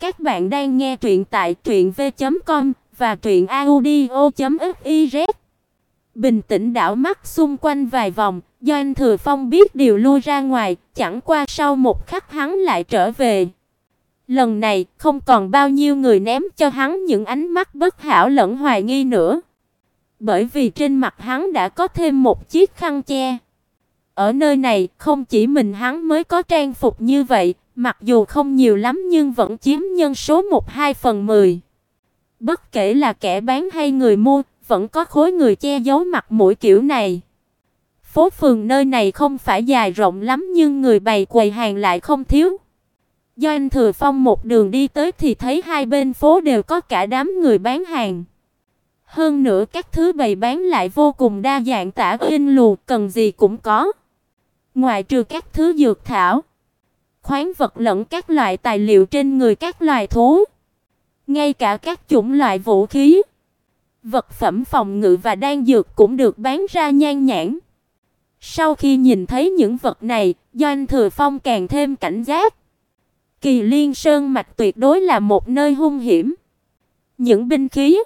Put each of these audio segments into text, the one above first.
Các bạn đang nghe truyện tại truyệnv.com và truyệnaudio.fiz. Bình tĩnh đảo mắt xung quanh vài vòng, Doanh Thừa Phong biết điều lui ra ngoài, chẳng qua sau một khắc hắn lại trở về. Lần này, không còn bao nhiêu người ném cho hắn những ánh mắt bất hảo lẫn hoài nghi nữa. Bởi vì trên mặt hắn đã có thêm một chiếc khăn che. Ở nơi này, không chỉ mình hắn mới có trang phục như vậy, mặc dù không nhiều lắm nhưng vẫn chiếm nhân số 1-2 phần 10. Bất kể là kẻ bán hay người mua, vẫn có khối người che giấu mặt mũi kiểu này. Phố phường nơi này không phải dài rộng lắm nhưng người bày quầy hàng lại không thiếu. Do anh Thừa Phong một đường đi tới thì thấy hai bên phố đều có cả đám người bán hàng. Hơn nữa các thứ bày bán lại vô cùng đa dạng tả in lù, cần gì cũng có. Ngoài trừ các thứ dược thảo, khoáng vật lẫn các loại tài liệu trên người các loài thú, ngay cả các chủng loại vũ khí, vật phẩm phòng ngự và đan dược cũng được bán ra nhan nhản. Sau khi nhìn thấy những vật này, Doanh Thừa Phong càng thêm cảnh giác. Kỳ Liên Sơn mạch tuyệt đối là một nơi hung hiểm. Những binh khí,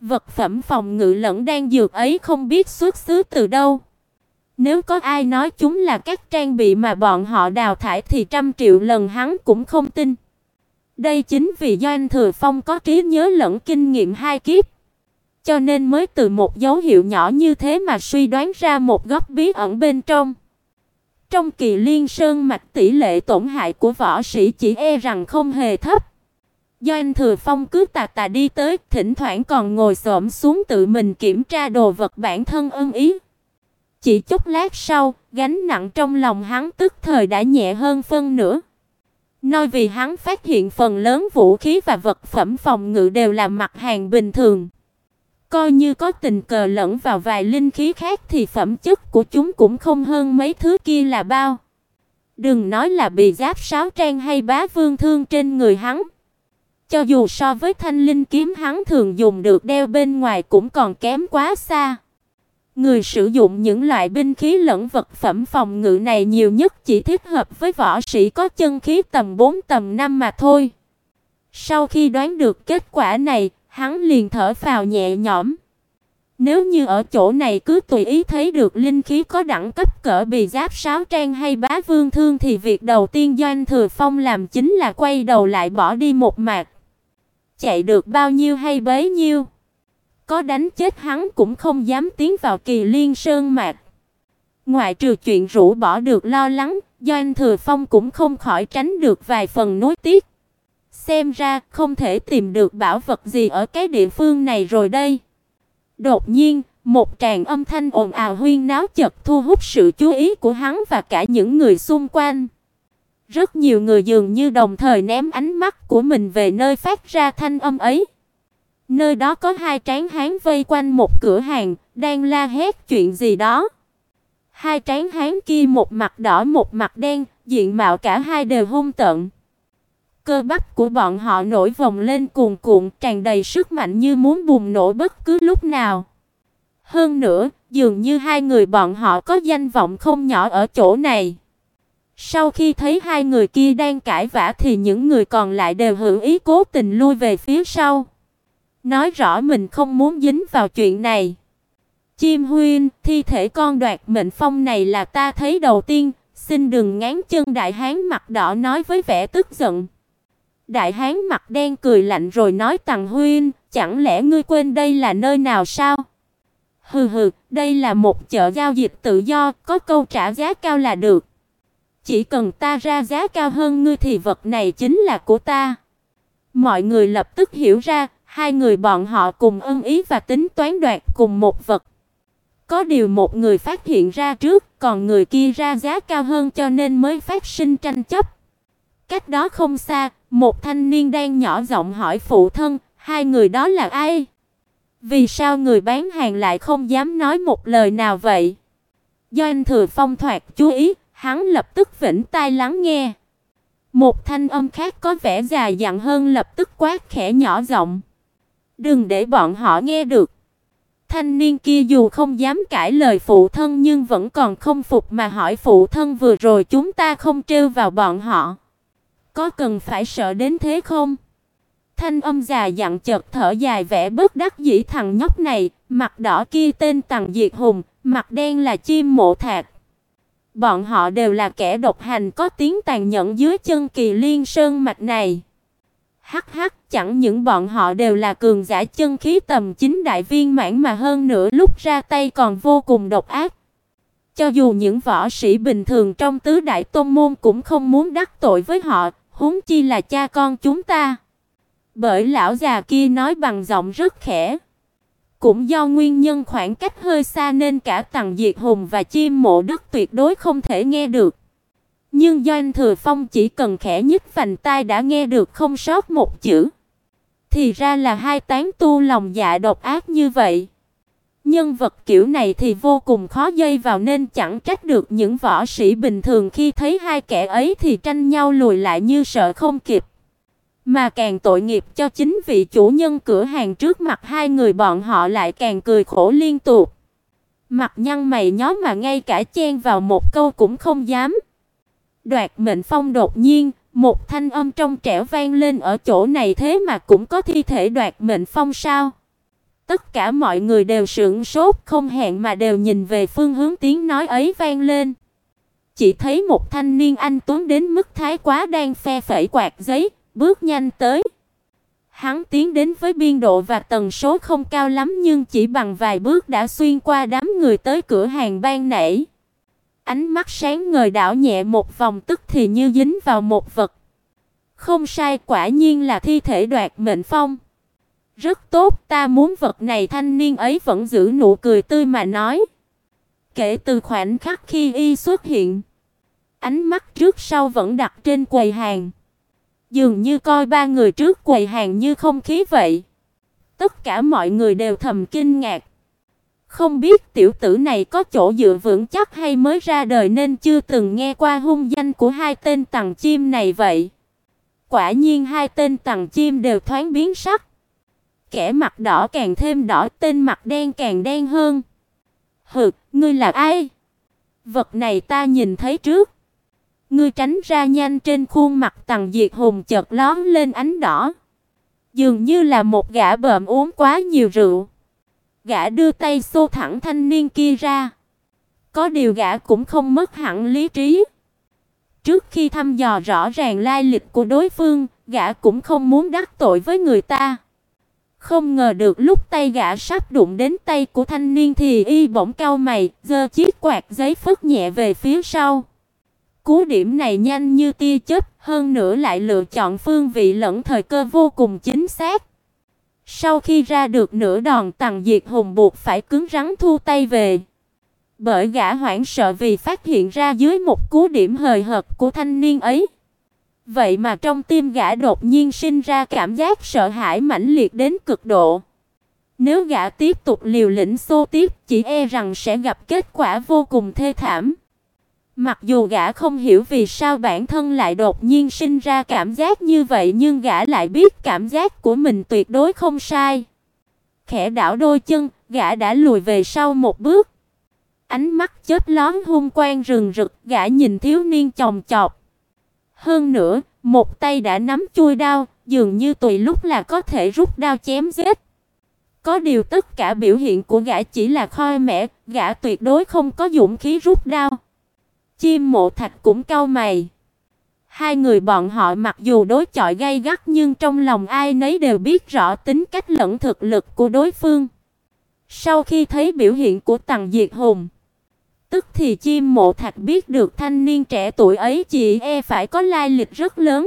vật phẩm phòng ngự lẫn đan dược ấy không biết xuất xứ từ đâu. Nếu có ai nói chúng là các trang bị mà bọn họ đào thải thì trăm triệu lần hắn cũng không tin. Đây chính vì Doanh Thừa Phong có trí nhớ lẫn kinh nghiệm hai kiếp, cho nên mới từ một dấu hiệu nhỏ như thế mà suy đoán ra một góc bí ẩn bên trong. Trong Kỳ Liên Sơn mạch tỷ lệ tổn hại của võ sĩ chỉ e rằng không hề thấp. Doanh Thừa Phong cứ tà tà đi tới, thỉnh thoảng còn ngồi xổm xuống tự mình kiểm tra đồ vật bản thân ưng ý. Chỉ chút lát sau, gánh nặng trong lòng hắn tức thời đã nhẹ hơn phân nửa. Nói vì hắn phát hiện phần lớn vũ khí và vật phẩm phòng ngự đều là mặt hàng bình thường. Coi như có tình cờ lẫn vào vài linh khí khác thì phẩm chất của chúng cũng không hơn mấy thứ kia là bao. Đừng nói là bị giáp sáo trang hay bá vương thương trên người hắn. Cho dù so với thanh linh kiếm hắn thường dùng được đeo bên ngoài cũng còn kém quá xa. Người sử dụng những loại binh khí lẫn vật phẩm phòng ngự này nhiều nhất chỉ thích hợp với võ sĩ có chân khí tầm 4 tầm 5 mà thôi. Sau khi đoán được kết quả này, hắn liền thở phào nhẹ nhõm. Nếu như ở chỗ này cứ tùy ý thấy được linh khí có đẳng cấp cỡ bì giáp sáo trang hay bá vương thương thì việc đầu tiên Doanh Thừa Phong làm chính là quay đầu lại bỏ đi một mạc. Chạy được bao nhiêu hay bấy nhiêu. Có đánh chết hắn cũng không dám tiến vào Kỳ Liên Sơn mạc. Ngoại trừ chuyện rủ bỏ được lo lắng, Doanh Thừa Phong cũng không khỏi tránh được vài phần nối tiếc. Xem ra không thể tìm được bảo vật gì ở cái địa phương này rồi đây. Đột nhiên, một tràng âm thanh ồn ào huyên náo chợt thu hút sự chú ý của hắn và cả những người xung quanh. Rất nhiều người dường như đồng thời ném ánh mắt của mình về nơi phát ra thanh âm ấy. Nơi đó có hai tráng hán vây quanh một cửa hàng, đang la hét chuyện gì đó. Hai tráng hán kia một mặt đỏ một mặt đen, diện mạo cả hai đều hung tợn. Cơ bắp của bọn họ nổi vòng lên cuồn cuộn, tràn đầy sức mạnh như muốn bùng nổ bất cứ lúc nào. Hơn nữa, dường như hai người bọn họ có danh vọng không nhỏ ở chỗ này. Sau khi thấy hai người kia đang cãi vã thì những người còn lại đều hữu ý cố tình lui về phía sau. Nói rõ mình không muốn dính vào chuyện này. Chim Huyên, thi thể con đoạt mệnh phong này là ta thấy đầu tiên, xin đừng ngán chân đại hán mặt đỏ nói với vẻ tức giận. Đại hán mặt đen cười lạnh rồi nói Tằng Huyên, chẳng lẽ ngươi quên đây là nơi nào sao? Hừ hừ, đây là một chợ giao dịch tự do, có câu trả giá cao là được. Chỉ cần ta ra giá cao hơn ngươi thì vật này chính là của ta. Mọi người lập tức hiểu ra, hai người bọn họ cùng ân ý và tính toán đoạt cùng một vật. Có điều một người phát hiện ra trước, còn người kia ra giá cao hơn cho nên mới phát sinh tranh chấp. Cách đó không xa, một thanh niên đang nhỏ giọng hỏi phụ thân, hai người đó là ai? Vì sao người bán hàng lại không dám nói một lời nào vậy? Do anh Thừa Phong thoạt chú ý, hắn lập tức vĩnh tai lắng nghe. Một thanh âm khác có vẻ dài dặn hơn lập tức quát khẽ nhỏ giọng. Đừng để bọn họ nghe được. Thanh niên kia dù không dám cãi lời phụ thân nhưng vẫn còn không phục mà hỏi phụ thân vừa rồi chúng ta không trêu vào bọn họ. Có cần phải sợ đến thế không? Thanh âm già dặn chợt thở dài vẻ bất đắc dĩ thằng nhóc này, mặt đỏ kia tên Tằng Diệt Hùng, mặt đen là chim mộ thạc. Bọn họ đều là kẻ độc hành có tiếng tàn nhẫn dưới chân Kỳ Liên Sơn mạch này. Hắc hắc, chẳng những bọn họ đều là cường giả chân khí tầm chính đại viên mãn mà hơn nữa lúc ra tay còn vô cùng độc ác. Cho dù những võ sĩ bình thường trong tứ đại tôn môn cũng không muốn đắc tội với họ, huống chi là cha con chúng ta. Bởi lão già kia nói bằng giọng rất khẽ. Cũng do nguyên nhân khoảng cách hơi xa nên cả Tằng Diệt Hùng và Chim Mộ Đức tuyệt đối không thể nghe được. Nhưng Doanh Thừa Phong chỉ cần khẽ nhích vành tai đã nghe được không sót một chữ. Thì ra là hai tán tu lòng dạ độc ác như vậy. Nhân vật kiểu này thì vô cùng khó dây vào nên chẳng trách được những võ sĩ bình thường khi thấy hai kẻ ấy thì tranh nhau lùi lại như sợ không kịp. Mà càng tội nghiệp cho chính vị chủ nhân cửa hàng trước mặt hai người bọn họ lại càng cười khổ liên tục. Mặt nhăn mày nhó mà ngay cả chen vào một câu cũng không dám. Đoạt mệnh phong đột nhiên, một thanh âm trong trẻo vang lên ở chỗ này thế mà cũng có thi thể đoạt mệnh phong sao? Tất cả mọi người đều sững sốt không hẹn mà đều nhìn về phương hướng tiếng nói ấy vang lên. Chỉ thấy một thanh niên anh tuấn đến mức thái quá đang phe phẩy quạt giấy, bước nhanh tới. Hắn tiến đến với biên độ và tần số không cao lắm nhưng chỉ bằng vài bước đã xuyên qua đám người tới cửa hàng ban nãy. Ánh mắt sáng ngời đảo nhẹ một vòng tức thì như dính vào một vật. Không sai, quả nhiên là thi thể đoạt mệnh phong. Rất tốt, ta muốn vật này thanh niên ấy vẫn giữ nụ cười tươi mà nói. Kể từ khoảnh khắc khi y xuất hiện, ánh mắt trước sau vẫn đặt trên quầy hàng. Dường như coi ba người trước quầy hàng như không khí vậy. Tất cả mọi người đều thầm kinh ngạc. Không biết tiểu tử này có chỗ dựa vững chắc hay mới ra đời nên chưa từng nghe qua hung danh của hai tên tầng chim này vậy. Quả nhiên hai tên tầng chim đều thoáng biến sắc. Kẻ mặt đỏ càng thêm đỏ, tên mặt đen càng đen hơn. Hừ, ngươi là ai? Vật này ta nhìn thấy trước. Ngươi tránh ra nhanh trên khuôn mặt Tằng Diệt Hùng chợt lóe lên ánh đỏ. Dường như là một gã bợm uống quá nhiều rượu. Gã đưa tay xô thẳng thanh niên kia ra. Có điều gã cũng không mất hẳn lý trí. Trước khi thăm dò rõ ràng lai lịch của đối phương, gã cũng không muốn đắc tội với người ta. Không ngờ được lúc tay gã sắp đụng đến tay của thanh niên thì y bỗng cau mày, giơ chiếc quạt giấy phất nhẹ về phía sau. Cú điểm này nhanh như tia chớp, hơn nữa lại lựa chọn phương vị lẫn thời cơ vô cùng chính xác. Sau khi ra được nửa đòn Tằng Diệt Hùng buộc phải cứng rắn thu tay về. Bởi gã hoảng sợ vì phát hiện ra dưới một cú điểm hời hợt của thanh niên ấy. Vậy mà trong tim gã đột nhiên sinh ra cảm giác sợ hãi mãnh liệt đến cực độ. Nếu gã tiếp tục liều lĩnh xô tiếp, chỉ e rằng sẽ gặp kết quả vô cùng thê thảm. Mặc dù gã không hiểu vì sao bản thân lại đột nhiên sinh ra cảm giác như vậy, nhưng gã lại biết cảm giác của mình tuyệt đối không sai. Khẽ đảo đôi chân, gã đã lùi về sau một bước. Ánh mắt chớp lóe hung quang rừng rực, gã nhìn thiếu niên chồng chọc. Hơn nữa, một tay đã nắm chui đao, dường như tùy lúc là có thể rút đao chém giết. Có điều tất cả biểu hiện của gã chỉ là khoi mẻ, gã tuyệt đối không có dũng khí rút đao. Chim Mộ Thạch cũng cau mày. Hai người bọn họ mặc dù đối chọi gay gắt nhưng trong lòng ai nấy đều biết rõ tính cách lẫn thực lực của đối phương. Sau khi thấy biểu hiện của Tằng Diệt Hùng, tức thì Chim Mộ Thạch biết được thanh niên trẻ tuổi ấy chỉ e phải có lai lịch rất lớn,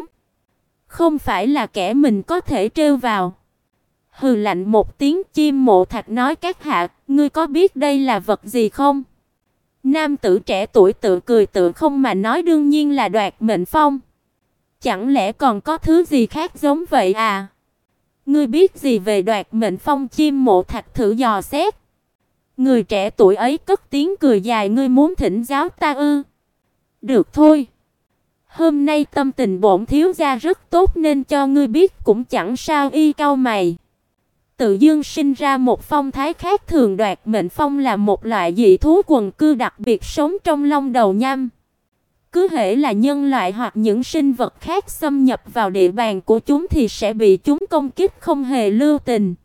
không phải là kẻ mình có thể trêu vào. Hừ lạnh một tiếng, Chim Mộ Thạch nói các hạ, ngươi có biết đây là vật gì không? Nam tử trẻ tuổi tự cười tự không mà nói đương nhiên là đoạt mệnh phong. Chẳng lẽ còn có thứ gì khác giống vậy à? Ngươi biết gì về đoạt mệnh phong chim mộ thạch thử dò xét. Người trẻ tuổi ấy cất tiếng cười dài, ngươi muốn thỉnh giáo ta ư? Được thôi. Hôm nay tâm tình bổn thiếu gia rất tốt nên cho ngươi biết cũng chẳng sao y cau mày. Tự dương sinh ra một phong thái khác thường đoạt mệnh phong là một loại dị thú quần cư đặc biệt sống trong long đầu nham. Cứ hễ là nhân loại hoặc những sinh vật khác xâm nhập vào địa bàn của chúng thì sẽ bị chúng công kích không hề lưu tình.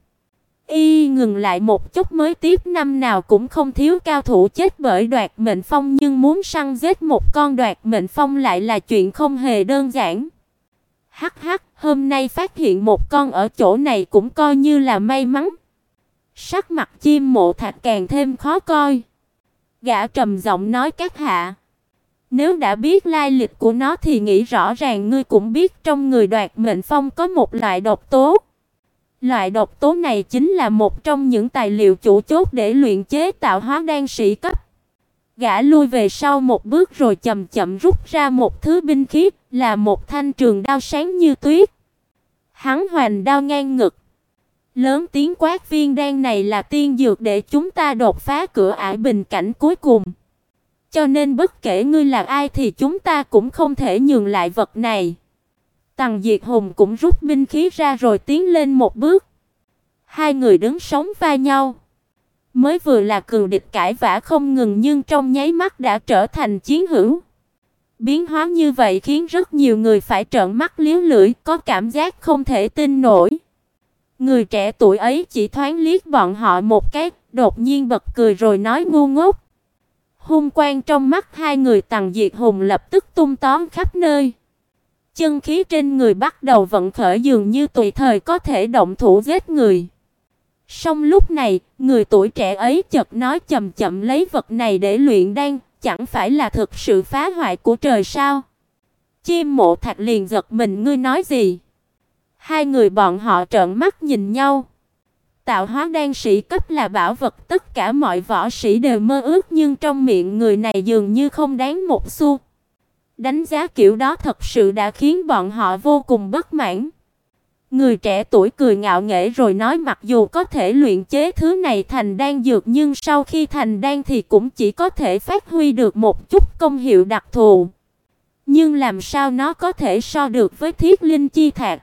Y ngừng lại một chút mới tiếp, năm nào cũng không thiếu cao thủ chết bởi đoạt mệnh phong nhưng muốn săn giết một con đoạt mệnh phong lại là chuyện không hề đơn giản. Hắc hắc, hôm nay phát hiện một con ở chỗ này cũng coi như là may mắn. Sắc mặt chim mộ thạch càng thêm khó coi. Gã trầm giọng nói các hạ. Nếu đã biết lai lịch của nó thì nghĩ rõ ràng ngươi cũng biết trong người đoạt mệnh phong có một loại độc tố. Loại độc tố này chính là một trong những tài liệu chủ chốt để luyện chế tạo hóa đan sĩ cấp. Gã lui về sau một bước rồi chậm chậm rút ra một thứ binh khí, là một thanh trường đao sáng như tuyết. Hắn hoành đao ngang ngực, lớn tiếng quát viên đan này là tiên dược để chúng ta đột phá cửa ải bình cảnh cuối cùng. Cho nên bất kể ngươi là ai thì chúng ta cũng không thể nhường lại vật này. Tằng Diệt Hùng cũng rút binh khí ra rồi tiến lên một bước. Hai người đứng sóng vai nhau. Mới vừa là cường địch cãi vã không ngừng nhưng trong nháy mắt đã trở thành chiến hữu. Biến hóa như vậy khiến rất nhiều người phải trợn mắt liếu lưỡi, có cảm giác không thể tin nổi. Người trẻ tuổi ấy chỉ thoáng liếc bọn họ một cái, đột nhiên bật cười rồi nói ngu ngốc. Hung quang trong mắt hai người Tằng Diệt Hùng lập tức tung tóm khắp nơi. Chân khí trên người bắt đầu vận khởi dường như tùy thời có thể động thủ giết người. Song lúc này, người tuổi trẻ ấy chợt nói chậm chậm lấy vật này để luyện đan, chẳng phải là thực sự phá hoại của trời sao? Chim Mộ Thạch liền giật mình, ngươi nói gì? Hai người bọn họ trợn mắt nhìn nhau. Tạo hóa đan sĩ cấp là bảo vật tất cả mọi võ sĩ đều mơ ước nhưng trong miệng người này dường như không đáng một xu. Đánh giá kiểu đó thật sự đã khiến bọn họ vô cùng bất mãn. Người trẻ tuổi cười ngạo nghễ rồi nói mặc dù có thể luyện chế thứ này thành đan dược nhưng sau khi thành đan thì cũng chỉ có thể phát huy được một chút công hiệu đặc thù. Nhưng làm sao nó có thể so được với thiết linh chi thạch?